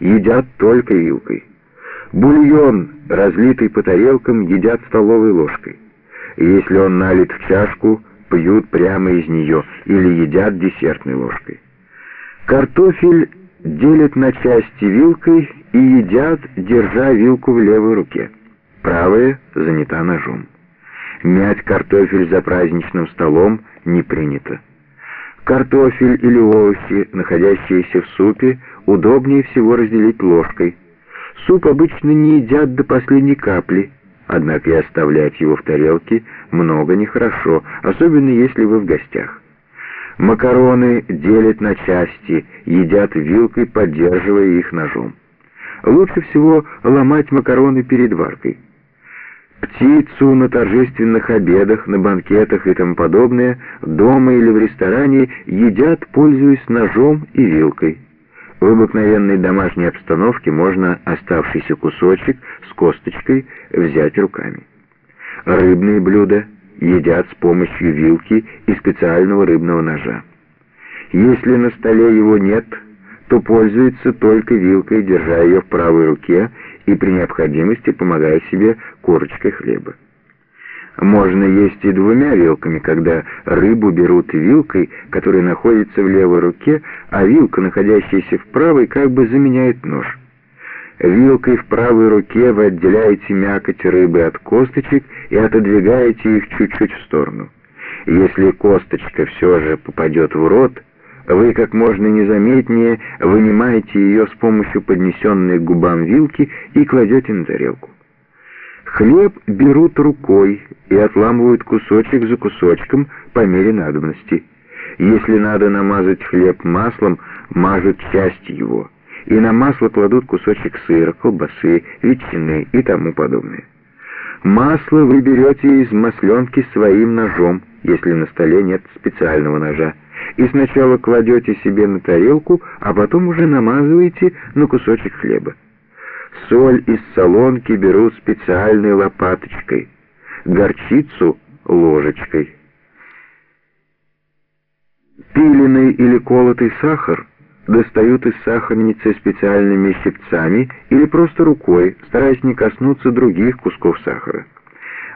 едят только вилкой. Бульон, разлитый по тарелкам, едят столовой ложкой. Если он налит в чашку, пьют прямо из нее или едят десертной ложкой. Картофель делят на части вилкой и едят, держа вилку в левой руке. Правая занята ножом. Мять картофель за праздничным столом не принято. Картофель или овощи, находящиеся в супе, удобнее всего разделить ложкой. Суп обычно не едят до последней капли, однако и оставлять его в тарелке много нехорошо, особенно если вы в гостях. Макароны делят на части, едят вилкой, поддерживая их ножом. Лучше всего ломать макароны перед варкой. Птицу на торжественных обедах, на банкетах и тому подобное, дома или в ресторане едят, пользуясь ножом и вилкой. В обыкновенной домашней обстановке можно оставшийся кусочек с косточкой взять руками. Рыбные блюда едят с помощью вилки и специального рыбного ножа. Если на столе его нет, то пользуется только вилкой, держа ее в правой руке и при необходимости помогая себе корочкой хлеба. Можно есть и двумя вилками, когда рыбу берут вилкой, которая находится в левой руке, а вилка, находящаяся в правой, как бы заменяет нож. Вилкой в правой руке вы отделяете мякоть рыбы от косточек и отодвигаете их чуть-чуть в сторону. Если косточка все же попадет в рот, вы как можно незаметнее вынимаете ее с помощью поднесенной к губам вилки и кладете на тарелку. Хлеб берут рукой и отламывают кусочек за кусочком по мере надобности. Если надо намазать хлеб маслом, мажут часть его, и на масло кладут кусочек сыра, колбасы, ветчины и тому подобное. Масло вы берете из масленки своим ножом, если на столе нет специального ножа и сначала кладете себе на тарелку, а потом уже намазываете на кусочек хлеба. Соль из солонки берут специальной лопаточкой, горчицу — ложечкой. Пиленный или колотый сахар достают из сахарницы специальными щипцами или просто рукой, стараясь не коснуться других кусков сахара.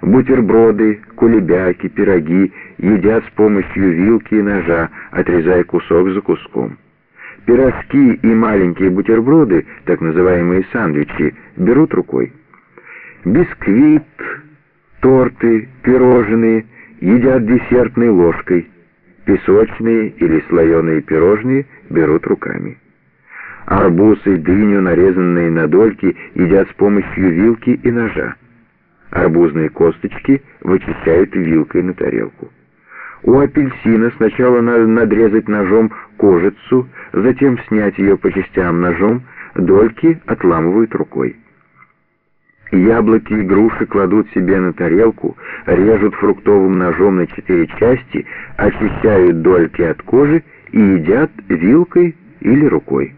Бутерброды, кулебяки, пироги едят с помощью вилки и ножа, отрезая кусок за куском. Пирожки и маленькие бутерброды, так называемые сандвичи, берут рукой. Бисквит, торты, пирожные едят десертной ложкой. Песочные или слоеные пирожные берут руками. Арбуз и дыню, нарезанные на дольки, едят с помощью вилки и ножа. Арбузные косточки вычищают вилкой на тарелку. У апельсина сначала надо надрезать ножом кожицу, затем снять ее по частям ножом, дольки отламывают рукой. Яблоки и груши кладут себе на тарелку, режут фруктовым ножом на четыре части, очищают дольки от кожи и едят вилкой или рукой.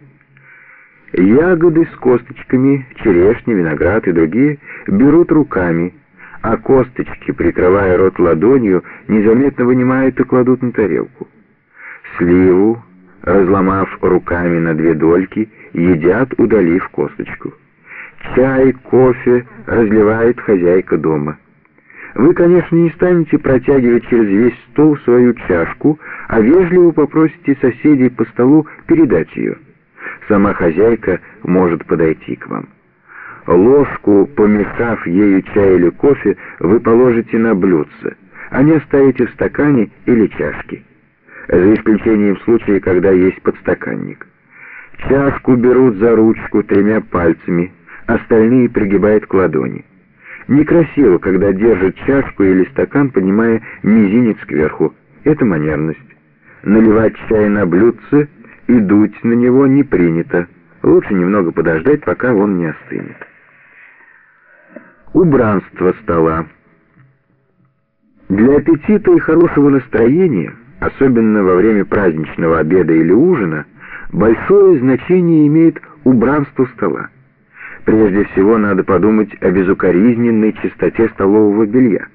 Ягоды с косточками, черешни, виноград и другие берут руками, а косточки, прикрывая рот ладонью, незаметно вынимают и кладут на тарелку. Сливу, разломав руками на две дольки, едят, удалив косточку. Чай, кофе разливает хозяйка дома. Вы, конечно, не станете протягивать через весь стол свою чашку, а вежливо попросите соседей по столу передать ее сама хозяйка может подойти к вам. Ложку, помешав ею чай или кофе, вы положите на блюдце, а не оставите в стакане или чашке. За исключением случая, когда есть подстаканник. Чашку берут за ручку тремя пальцами, остальные пригибают к ладони. Некрасиво, когда держит чашку или стакан, поднимая мизинец кверху. Это манерность. Наливать чай на блюдце — и дуть на него не принято. Лучше немного подождать, пока он не остынет. Убранство стола. Для аппетита и хорошего настроения, особенно во время праздничного обеда или ужина, большое значение имеет убранство стола. Прежде всего надо подумать о безукоризненной чистоте столового белья.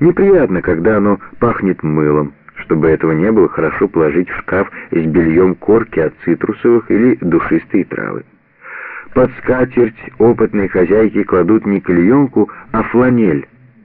Неприятно, когда оно пахнет мылом. Чтобы этого не было, хорошо положить в шкаф с бельем корки от цитрусовых или душистые травы. Под скатерть опытные хозяйки кладут не клеенку, а фланель.